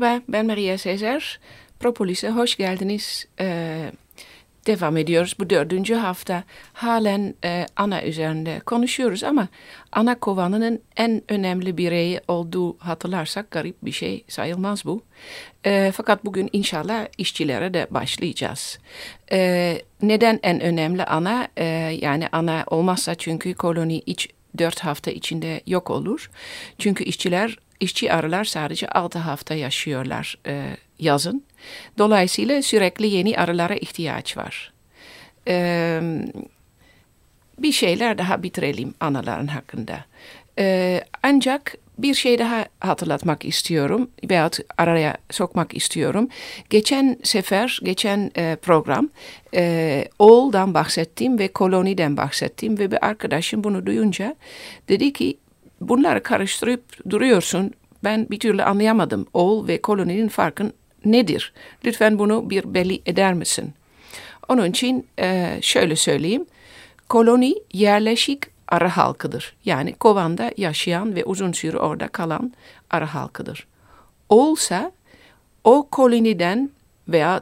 Merhaba, ben Maria Sezer. Propolis'e hoş geldiniz. Ee, devam ediyoruz bu dördüncü hafta. Halen e, ana üzerinde konuşuyoruz ama ana kovanının en önemli bireyi olduğu hatırlarsak garip bir şey sayılmaz bu. E, fakat bugün inşallah işçilere de başlayacağız. E, neden en önemli ana? E, yani ana olmazsa çünkü koloni iç dört hafta içinde yok olur. Çünkü işçiler işçi arılar sadece altı hafta yaşıyorlar e, yazın. Dolayısıyla sürekli yeni arılara ihtiyaç var. E, bir şeyler daha bitirelim anaların hakkında. E, ancak bir şey daha hatırlatmak istiyorum veyahut araya sokmak istiyorum. Geçen sefer, geçen e, program e, Oğul'dan bahsettim ve koloniden bahsettim ve bir arkadaşım bunu duyunca dedi ki bunları karıştırıp duruyorsun. Ben bir türlü anlayamadım. Oğul ve koloninin farkın nedir? Lütfen bunu bir belli eder misin? Onun için e, şöyle söyleyeyim. Koloni yerleşik arı halkıdır. Yani kovanda yaşayan ve uzun süre orada kalan arı halkıdır. Olsa o koloniden veya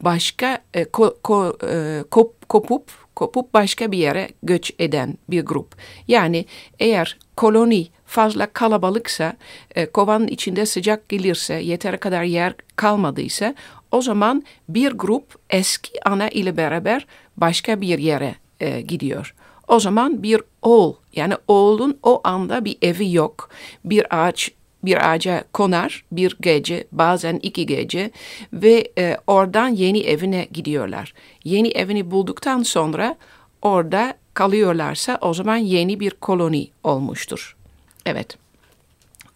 başka e, ko, ko, e, kop, kopup kopup başka bir yere göç eden bir grup. Yani eğer koloni fazla kalabalıksa, e, kovanın içinde sıcak gelirse, yeter kadar yer kalmadıysa o zaman bir grup eski ana ile beraber başka bir yere e, gidiyor. O zaman bir oğul yani oğulun o anda bir evi yok. Bir ağaç bir ağaca konar bir gece bazen iki gece ve e, oradan yeni evine gidiyorlar. Yeni evini bulduktan sonra orada kalıyorlarsa o zaman yeni bir koloni olmuştur. Evet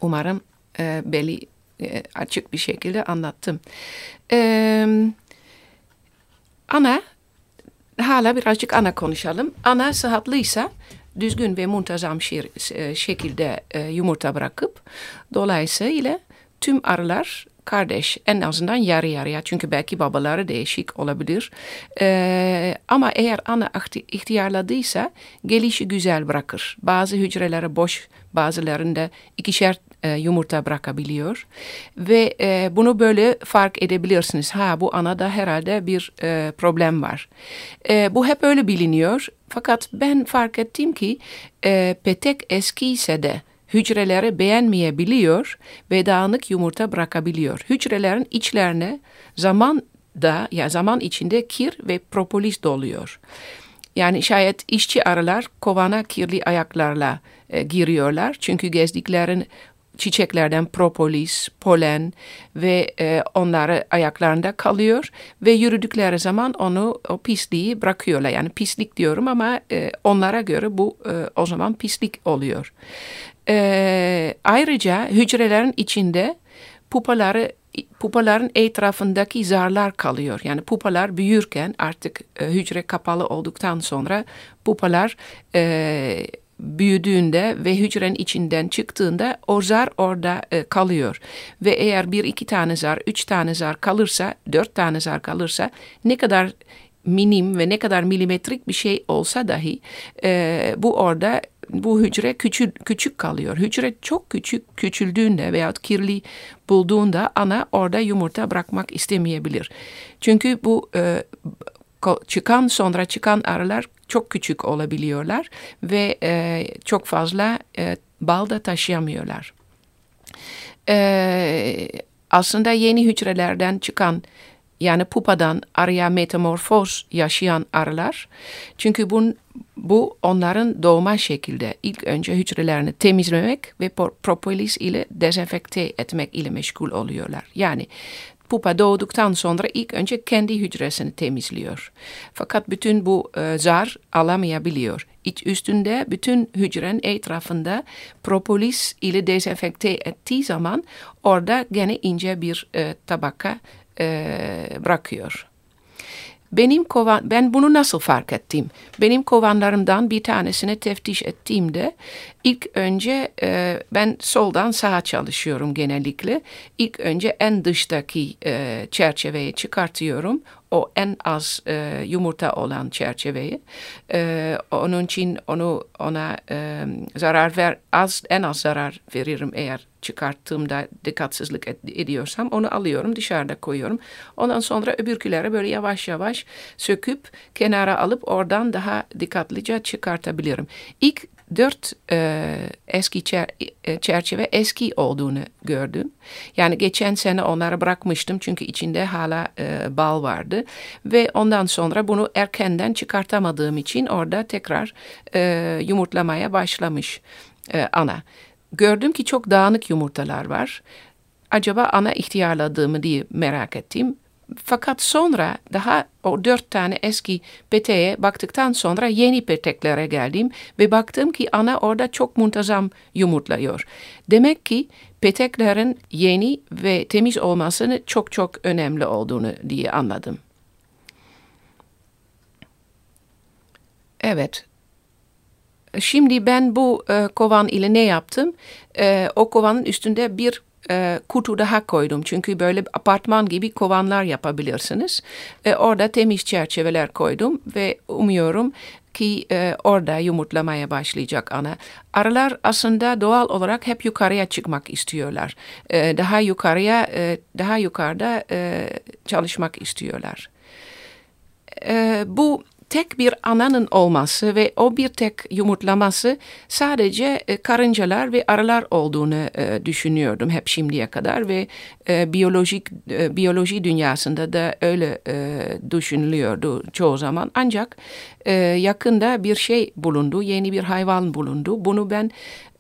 umarım e, belli e, açık bir şekilde anlattım. E, ana hala birazcık ana konuşalım. Ana sıhhatlıysa düzgün ve muntazam e, şekilde e, yumurta bırakıp dolayısıyla tüm arılar kardeş en azından yarı yarıya çünkü belki babaları değişik olabilir. Ee, ama eğer ana ihtiyarladıysa gelişi güzel bırakır. Bazı hücreleri boş bazılarında ikişer e, yumurta bırakabiliyor. Ve e, bunu böyle fark edebilirsiniz. Ha bu anada herhalde bir e, problem var. E, bu hep öyle biliniyor. Fakat ben fark ettim ki e, petek eskiyse de hücreleri beğenmeyebiliyor ve dağınık yumurta bırakabiliyor. Hücrelerin içlerine zaman da ya zaman içinde kir ve propolis doluyor. Yani şayet işçi arılar kovana kirli ayaklarla e, giriyorlar. Çünkü gezdiklerin çiçeklerden propolis, polen ve e, onları ayaklarında kalıyor ve yürüdükleri zaman onu o pisliği bırakıyorlar. Yani pislik diyorum ama e, onlara göre bu e, o zaman pislik oluyor. E, ayrıca hücrelerin içinde pupaları pupaların etrafındaki zarlar kalıyor. Yani pupalar büyürken artık e, hücre kapalı olduktan sonra pupalar e, büyüdüğünde ve hücrenin içinden çıktığında o zar orada e, kalıyor. Ve eğer bir iki tane zar, üç tane zar kalırsa, dört tane zar kalırsa ne kadar minim ve ne kadar milimetrik bir şey olsa dahi e, bu orada bu hücre küçük, küçük kalıyor. Hücre çok küçük küçüldüğünde veya kirli bulduğunda ana orada yumurta bırakmak istemeyebilir. Çünkü bu e, çıkan sonra çıkan arılar çok küçük olabiliyorlar ve e, çok fazla e, bal da taşıyamıyorlar. E, aslında yeni hücrelerden çıkan yani pupadan araya metamorfoz yaşayan arılar. Çünkü bun, bu onların doğma şekilde ilk önce hücrelerini temizlemek ve propolis ile dezenfekte etmek ile meşgul oluyorlar. Yani pupa doğduktan sonra ilk önce kendi hücresini temizliyor. Fakat bütün bu e, zar alamayabiliyor. İç üstünde bütün hücrenin etrafında propolis ile dezenfekte ettiği zaman orada gene ince bir e, tabaka e, bırakıyor. Benim kovan, ben bunu nasıl fark ettim? Benim kovanlarımdan bir tanesini teftiş ettiğimde ilk önce e, ben soldan sağa çalışıyorum genellikle. İlk önce en dıştaki e, çerçeveyi çıkartıyorum. O en az e, yumurta olan çerçeveyi. E, onun için onu ona e, zarar ver az en az zarar veririm eğer çıkarttığımda dikkatsizlik ediyorsam onu alıyorum dışarıda koyuyorum. Ondan sonra öbürküleri böyle yavaş yavaş söküp kenara alıp oradan daha dikkatlice çıkartabilirim. İlk dört e, eski çer, e, çerçeve eski olduğunu gördüm. Yani geçen sene onları bırakmıştım çünkü içinde hala e, bal vardı. Ve ondan sonra bunu erkenden çıkartamadığım için orada tekrar e, yumurtlamaya başlamış e, ana. Gördüm ki çok dağınık yumurtalar var. Acaba ana ihtiyarladığımı diye merak ettim. Fakat sonra daha o dört tane eski peteğe baktıktan sonra yeni peteklere geldim ve baktım ki ana orada çok muntazam yumurtluyor. Demek ki peteklerin yeni ve temiz olmasını çok çok önemli olduğunu diye anladım. Evet. Şimdi ben bu e, kovan ile ne yaptım? E, o kovanın üstünde bir e, kutu daha koydum. Çünkü böyle apartman gibi kovanlar yapabilirsiniz. E, orada temiz çerçeveler koydum ve umuyorum ki e, orada yumurtlamaya başlayacak ana. Arılar aslında doğal olarak hep yukarıya çıkmak istiyorlar. E, daha yukarıya, e, daha yukarıda e, çalışmak istiyorlar. E, bu tek bir ananın olması ve o bir tek yumurtlaması sadece e, karıncalar ve arılar olduğunu e, düşünüyordum hep şimdiye kadar ve e, biyolojik e, biyoloji dünyasında da öyle e, düşünülüyordu çoğu zaman. Ancak yakında bir şey bulundu, yeni bir hayvan bulundu. Bunu ben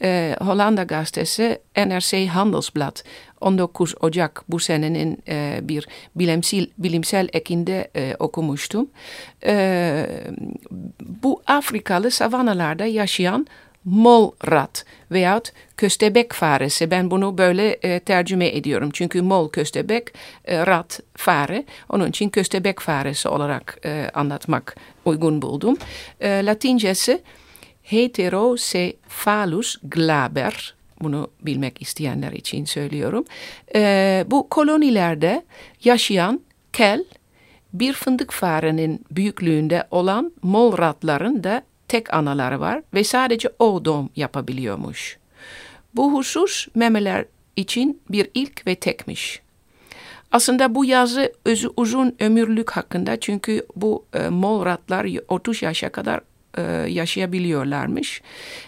e, Hollanda gazetesi NRC Handelsblad 19 Ocak bu senenin e, bir bilimsel, bilimsel ekinde e, okumuştum. E, bu Afrikalı savanalarda yaşayan mol rat veyahut köstebek faresi. Ben bunu böyle e, tercüme ediyorum. Çünkü mol köstebek, e, rat fare. Onun için köstebek faresi olarak e, anlatmak uygun buldum. E, Latincesi Heterocephalus glaber bunu bilmek isteyenler için söylüyorum. E, bu kolonilerde yaşayan kel bir fındık farenin büyüklüğünde olan mol ratların da tek anaları var ve sadece o doğum yapabiliyormuş. Bu husus memeler için bir ilk ve tekmiş. Aslında bu yazı özü uzun ömürlük hakkında çünkü bu e, mol ratlar 30 yaşa kadar e, yaşayabiliyorlarmış.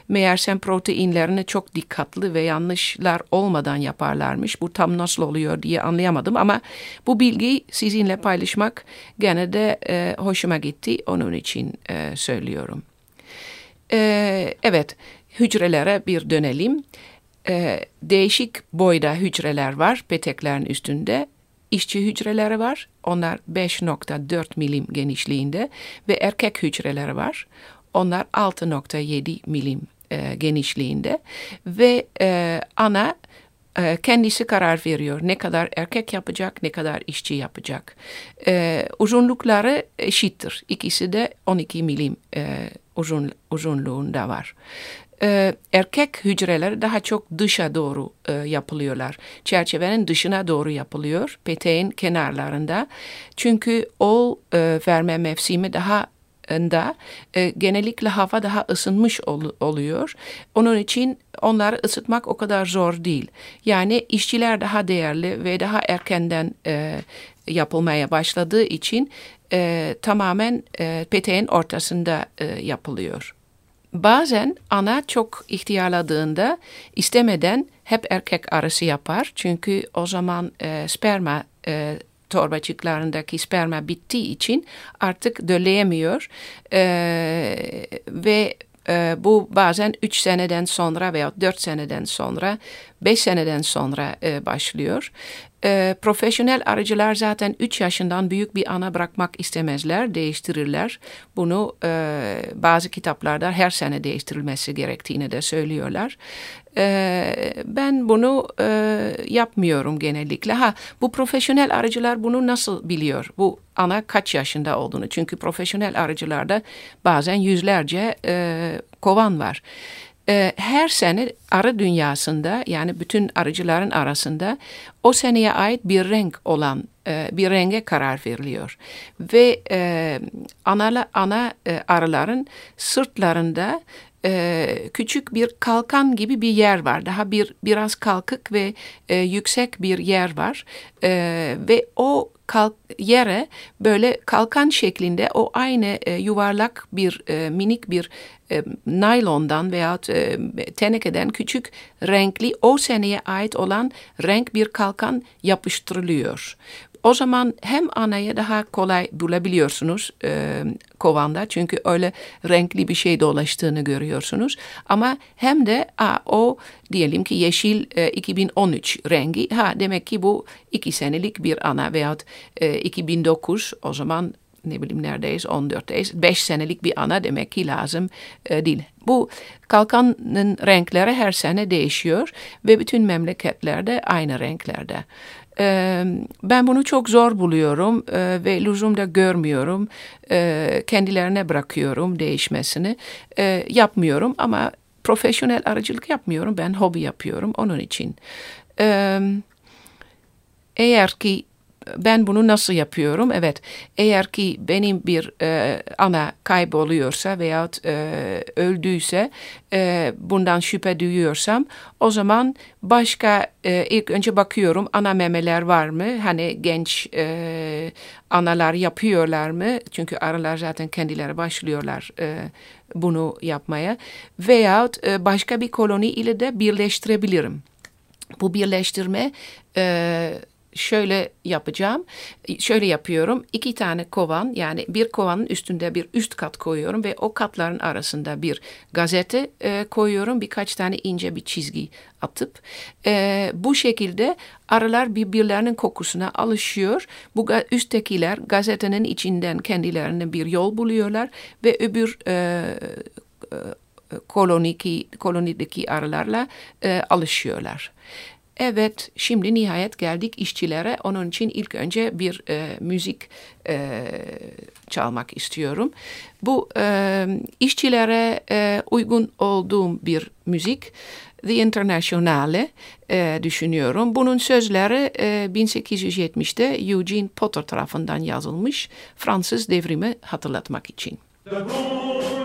Meğersem proteinlerini çok dikkatli ve yanlışlar olmadan yaparlarmış. Bu tam nasıl oluyor diye anlayamadım ama bu bilgiyi sizinle paylaşmak gene de e, hoşuma gitti. Onun için e, söylüyorum. E, evet, hücrelere bir dönelim. E, değişik boyda hücreler var peteklerin üstünde işçi hücreleri var. Onlar 5.4 milim genişliğinde ve erkek hücreleri var. Onlar 6.7 milim e, genişliğinde ve e, ana e, kendisi karar veriyor ne kadar erkek yapacak ne kadar işçi yapacak. E, uzunlukları eşittir. İkisi de 12 milim e, uzun, uzunluğunda var e, erkek hücreler daha çok dışa doğru e, yapılıyorlar. Çerçevenin dışına doğru yapılıyor peteğin kenarlarında. Çünkü o e, verme mevsimi daha da e, genellikle hava daha ısınmış ol, oluyor. Onun için onları ısıtmak o kadar zor değil. Yani işçiler daha değerli ve daha erkenden e, yapılmaya başladığı için e, tamamen e, peteğin ortasında e, yapılıyor. Bazen ana çok ihtiyarladığında istemeden hep erkek arısı yapar. Çünkü o zaman e, sperma e, torbacıklarındaki sperma bittiği için artık döleyemiyor. E, ve e, bu bazen 3 seneden sonra veya 4 seneden sonra, 5 seneden sonra e, başlıyor. E, profesyonel arıcılar zaten 3 yaşından büyük bir ana bırakmak istemezler, değiştirirler. Bunu e, bazı kitaplarda her sene değiştirilmesi gerektiğini de söylüyorlar. E, ben bunu e, yapmıyorum genellikle. Ha, bu profesyonel arıcılar bunu nasıl biliyor? Bu ana kaç yaşında olduğunu. Çünkü profesyonel arıcılarda bazen yüzlerce e, kovan var. E, her sene arı dünyasında yani bütün arıcıların arasında o seneye ait bir renk olan e, bir renge karar veriliyor. Ve e, ana, ana e, arıların sırtlarında e, küçük bir kalkan gibi bir yer var. Daha bir biraz kalkık ve e, yüksek bir yer var e, ve o kalk, yere böyle kalkan şeklinde o aynı e, yuvarlak bir e, minik bir e, naylondan veya e, tenekeden küçük renkli o seneye ait olan renk bir kalkan yapıştırılıyor. O zaman hem anayı daha kolay bulabiliyorsunuz e, kovanda çünkü öyle renkli bir şey dolaştığını görüyorsunuz. Ama hem de a, o diyelim ki yeşil e, 2013 rengi ha demek ki bu iki senelik bir ana veyahut e, 2009 o zaman ne bileyim neredeyiz 14'teyiz 5 senelik bir ana demek ki lazım e, değil. Bu kalkanın renkleri her sene değişiyor ve bütün memleketlerde aynı renklerde. Ben bunu çok zor buluyorum ve lüzum da görmüyorum. Kendilerine bırakıyorum değişmesini. Yapmıyorum ama profesyonel aracılık yapmıyorum. Ben hobi yapıyorum onun için. Eğer ki ben bunu nasıl yapıyorum? Evet, eğer ki benim bir e, ana kayboluyorsa veyahut e, öldüyse e, bundan şüphe duyuyorsam o zaman başka e, ilk önce bakıyorum ana memeler var mı? Hani genç e, analar yapıyorlar mı? Çünkü arılar zaten kendileri başlıyorlar e, bunu yapmaya. Veyahut e, başka bir koloni ile de birleştirebilirim. Bu birleştirme e, şöyle yapacağım. Şöyle yapıyorum. İki tane kovan yani bir kovanın üstünde bir üst kat koyuyorum ve o katların arasında bir gazete e, koyuyorum. Birkaç tane ince bir çizgi atıp e, bu şekilde arılar birbirlerinin kokusuna alışıyor. Bu üsttekiler gazetenin içinden kendilerine bir yol buluyorlar ve öbür e, e koloniki, kolonideki arılarla e, alışıyorlar. Evet, şimdi nihayet geldik işçilere. Onun için ilk önce bir e, müzik e, çalmak istiyorum. Bu e, işçilere e, uygun olduğum bir müzik. The Internationale e, düşünüyorum. Bunun sözleri e, 1870'te Eugene Potter tarafından yazılmış Fransız devrimi hatırlatmak için. Debout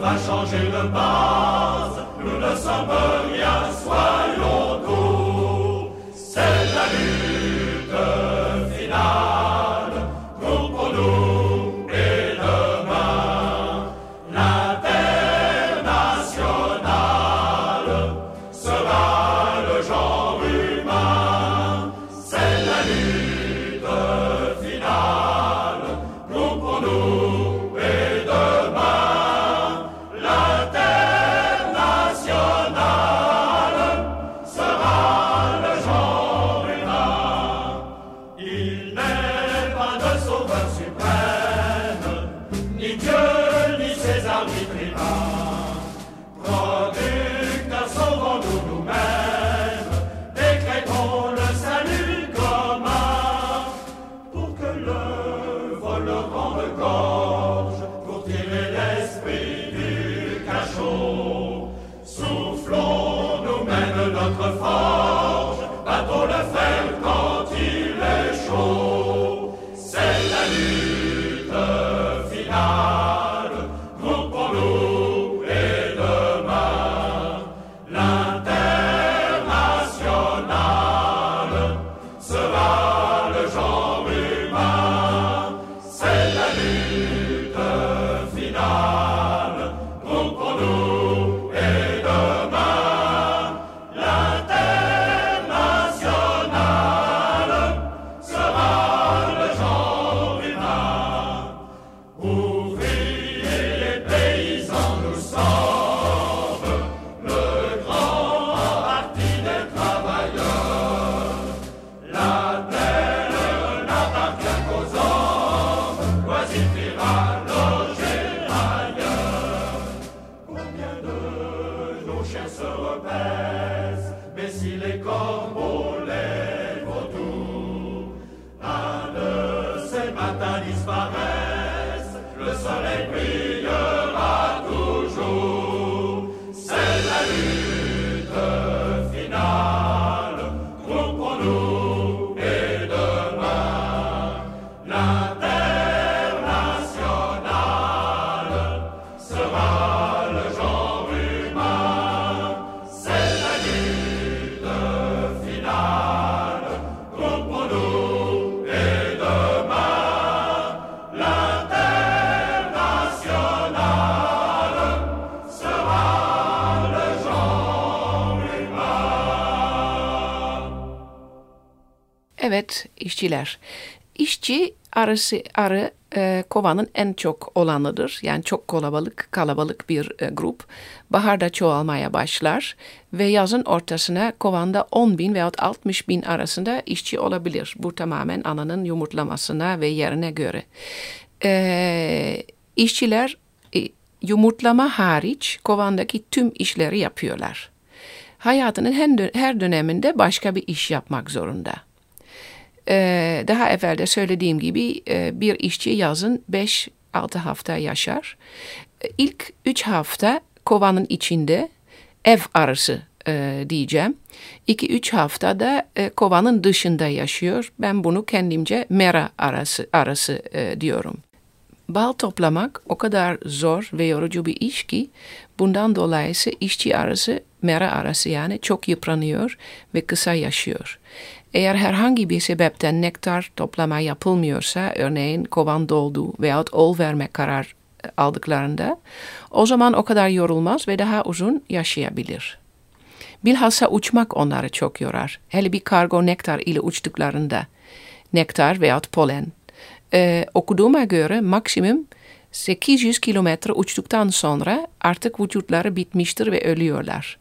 va changer de base, nous ne sommes rien, soyons işçiler. İşçi arısı arı e, kovanın en çok olanıdır. Yani çok kalabalık kalabalık bir e, grup. Baharda çoğalmaya başlar ve yazın ortasına kovanda 10 bin veyahut 60 bin arasında işçi olabilir. Bu tamamen ananın yumurtlamasına ve yerine göre. E, işçiler e, yumurtlama hariç kovandaki tüm işleri yapıyorlar. Hayatının her dö- her döneminde başka bir iş yapmak zorunda. Ee, daha evvel de söylediğim gibi e, bir işçi yazın 5-6 hafta yaşar. E, İlk 3 hafta kovanın içinde ev arısı e, diyeceğim. 2-3 hafta da e, kovanın dışında yaşıyor. Ben bunu kendimce mera arası, arası e, diyorum. Bal toplamak o kadar zor ve yorucu bir iş ki bundan dolayısı işçi arası, mera arası yani çok yıpranıyor ve kısa yaşıyor. Eğer herhangi bir sebepten nektar toplama yapılmıyorsa, örneğin kovan doldu veyahut ol verme karar e, aldıklarında, o zaman o kadar yorulmaz ve daha uzun yaşayabilir. Bilhassa uçmak onları çok yorar. Hele bir kargo nektar ile uçtuklarında, nektar veyahut polen. Ee, okuduğuma göre maksimum 800 kilometre uçtuktan sonra artık vücutları bitmiştir ve ölüyorlar.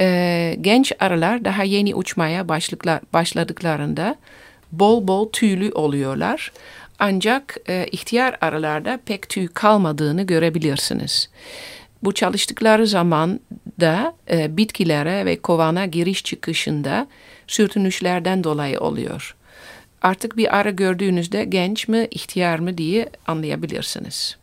Ee, genç arılar daha yeni uçmaya başladıklarında bol bol tüylü oluyorlar. Ancak e, ihtiyar arılarda pek tüy kalmadığını görebilirsiniz. Bu çalıştıkları zaman da e, bitkilere ve kovana giriş çıkışında sürtünüşlerden dolayı oluyor. Artık bir arı gördüğünüzde genç mi, ihtiyar mı diye anlayabilirsiniz.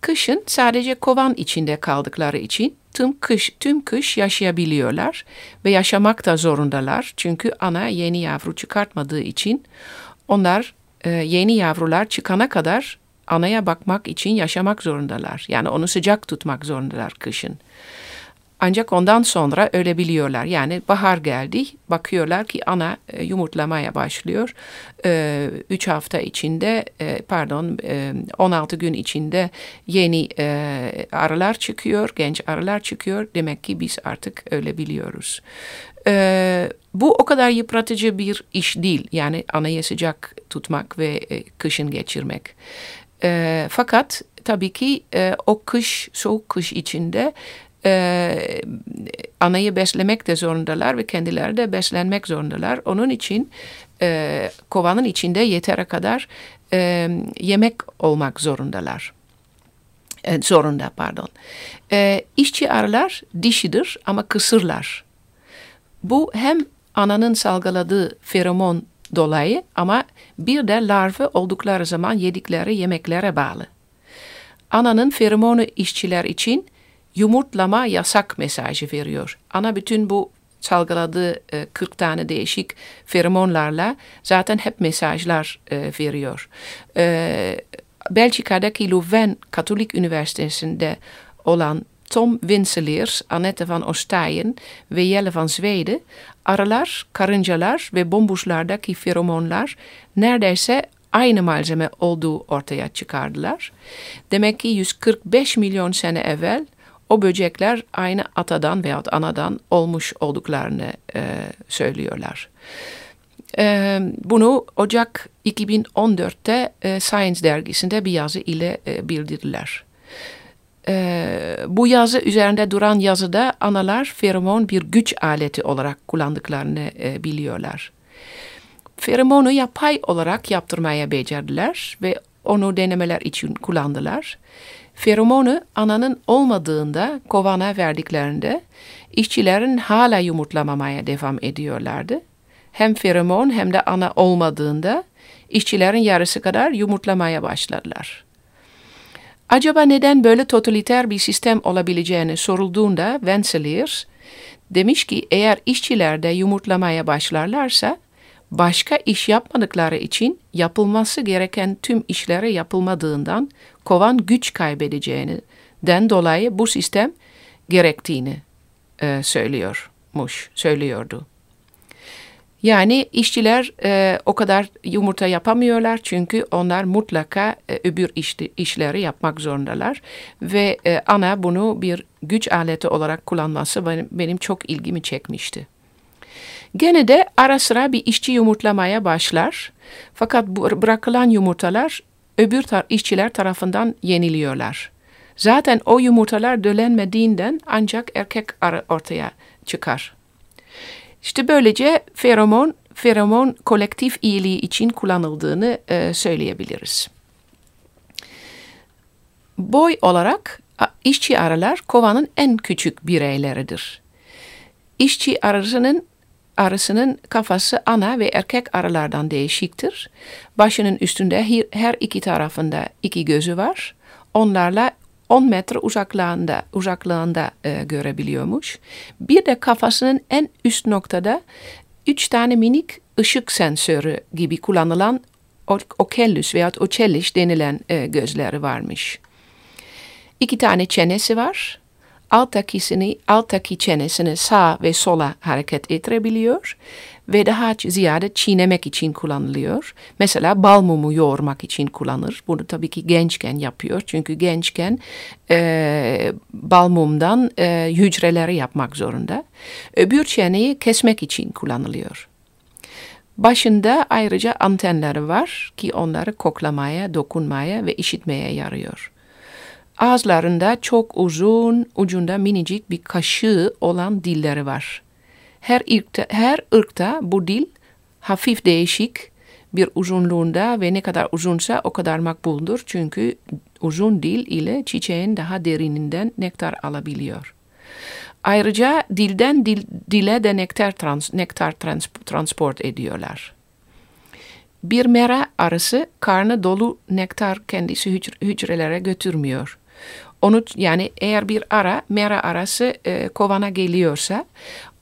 Kışın sadece kovan içinde kaldıkları için tüm kış tüm kış yaşayabiliyorlar ve yaşamak da zorundalar. Çünkü ana yeni yavru çıkartmadığı için onlar e, yeni yavrular çıkana kadar anaya bakmak için yaşamak zorundalar. Yani onu sıcak tutmak zorundalar kışın. Ancak ondan sonra ölebiliyorlar. Yani bahar geldi, bakıyorlar ki ana e, yumurtlamaya başlıyor. 3 hafta içinde, e, pardon e, 16 gün içinde yeni e, arılar çıkıyor, genç arılar çıkıyor. Demek ki biz artık ölebiliyoruz. E, bu o kadar yıpratıcı bir iş değil. Yani anayı sıcak tutmak ve e, kışın geçirmek. E, fakat tabii ki e, o kış, soğuk kış içinde e, anayı beslemek de zorundalar ve kendileri de beslenmek zorundalar. Onun için e, kovanın içinde yeteri kadar e, yemek olmak zorundalar. E, zorunda pardon. E, işçi arılar dişidir ama kısırlar. Bu hem ananın salgıladığı feromon dolayı ama bir de larve oldukları zaman yedikleri yemeklere bağlı. Ananın feromonu işçiler için yumurtlama yasak mesajı veriyor. Ana bütün bu salgıladığı e, 40 tane değişik feromonlarla zaten hep mesajlar e, veriyor. E, Belçika'daki Louvain Katolik Üniversitesi'nde olan Tom Winseleers, Annette van Ostaaien ve Jelle van Zweden arılar, karıncalar ve bombuşlardaki feromonlar neredeyse aynı malzeme olduğu ortaya çıkardılar. Demek ki 145 milyon sene evvel o böcekler aynı atadan veyahut anadan olmuş olduklarını e, söylüyorlar. E, bunu Ocak 2014'te e, Science dergisinde bir yazı ile e, bildirdiler. E, bu yazı üzerinde duran yazıda analar feromon bir güç aleti olarak kullandıklarını e, biliyorlar. Feromonu yapay olarak yaptırmaya becerdiler ve onu denemeler için kullandılar. Feromonu ananın olmadığında kovana verdiklerinde işçilerin hala yumurtlamamaya devam ediyorlardı. Hem feromon hem de ana olmadığında işçilerin yarısı kadar yumurtlamaya başladılar. Acaba neden böyle totaliter bir sistem olabileceğini sorulduğunda Wentzeliers demiş ki eğer işçiler de yumurtlamaya başlarlarsa başka iş yapmadıkları için yapılması gereken tüm işlere yapılmadığından kovan güç kaybedeceğinden dolayı bu sistem gerektiğini e, söylüyormuş, söylüyordu. Yani işçiler e, o kadar yumurta yapamıyorlar çünkü onlar mutlaka e, öbür iş, işleri yapmak zorundalar. Ve e, ana bunu bir güç aleti olarak kullanması benim, benim çok ilgimi çekmişti. Gene de ara sıra bir işçi yumurtlamaya başlar. Fakat bırakılan yumurtalar öbür tar işçiler tarafından yeniliyorlar. Zaten o yumurtalar dölenmediğinden ancak erkek ortaya çıkar. İşte böylece feromon, feromon kolektif iyiliği için kullanıldığını e, söyleyebiliriz. Boy olarak işçi arılar kovanın en küçük bireyleridir. İşçi arısının arısının kafası ana ve erkek arılardan değişiktir. Başının üstünde her iki tarafında iki gözü var. Onlarla 10 metre uzaklığında, uzaklığında e, görebiliyormuş. Bir de kafasının en üst noktada üç tane minik ışık sensörü gibi kullanılan okellus veya ocellis denilen e, gözleri varmış. İki tane çenesi var alttakisini, alttaki çenesini sağ ve sola hareket ettirebiliyor ve daha ziyade çiğnemek için kullanılıyor. Mesela bal mumu yoğurmak için kullanır. Bunu tabii ki gençken yapıyor. Çünkü gençken e, bal mumdan e, hücreleri yapmak zorunda. Öbür çeneyi kesmek için kullanılıyor. Başında ayrıca antenleri var ki onları koklamaya, dokunmaya ve işitmeye yarıyor. Ağızlarında çok uzun, ucunda minicik bir kaşığı olan dilleri var. Her ırkta, her ırkta bu dil hafif değişik bir uzunluğunda ve ne kadar uzunsa o kadar makbuldur. Çünkü uzun dil ile çiçeğin daha derininden nektar alabiliyor. Ayrıca dilden dil, dile de nektar, trans, nektar trans, transport ediyorlar. Bir mera arısı karnı dolu nektar kendisi hücrelere götürmüyor. Onu yani eğer bir ara mera arası e, kovana geliyorsa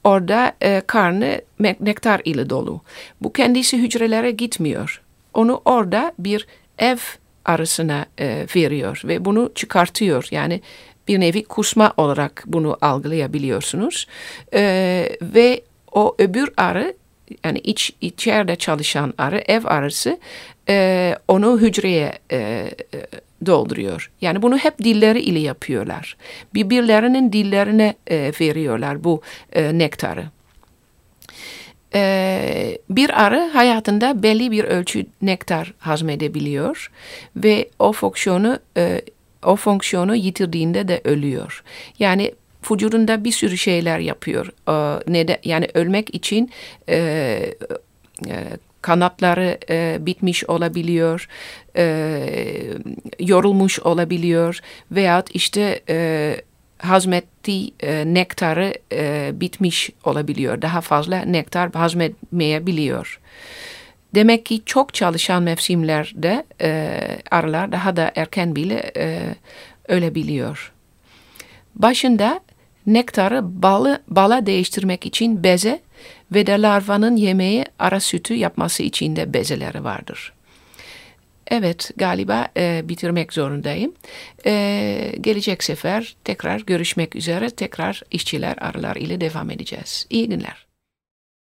orada e, karnı nektar ile dolu. Bu kendisi hücrelere gitmiyor. Onu orada bir ev arasına e, veriyor ve bunu çıkartıyor. Yani bir nevi kusma olarak bunu algılayabiliyorsunuz. E, ve o öbür arı yani iç içeride çalışan arı ev arısı e, onu hücreye e, e dolduruyor. Yani bunu hep dilleri ile yapıyorlar. Birbirlerinin dillerine e, veriyorlar bu e, nektarı. E, bir arı hayatında belli bir ölçü nektar hazmedebiliyor ve o fonksiyonu e, o fonksiyonu yitirdiğinde de ölüyor. Yani vücudunda bir sürü şeyler yapıyor. E, ne de, yani ölmek için e, e, kanatları e, bitmiş olabiliyor, e, yorulmuş olabiliyor veyahut işte e, hazmettiği e, nektarı e, bitmiş olabiliyor. Daha fazla nektar hazmetmeyebiliyor. Demek ki çok çalışan mevsimlerde e, arılar daha da erken bile e, ölebiliyor. Başında nektarı balı, bala değiştirmek için beze ve de larvanın yemeği ara sütü yapması için de bezeleri vardır. Evet galiba e, bitirmek zorundayım. E, gelecek sefer tekrar görüşmek üzere tekrar işçiler arılar ile devam edeceğiz. İyi günler.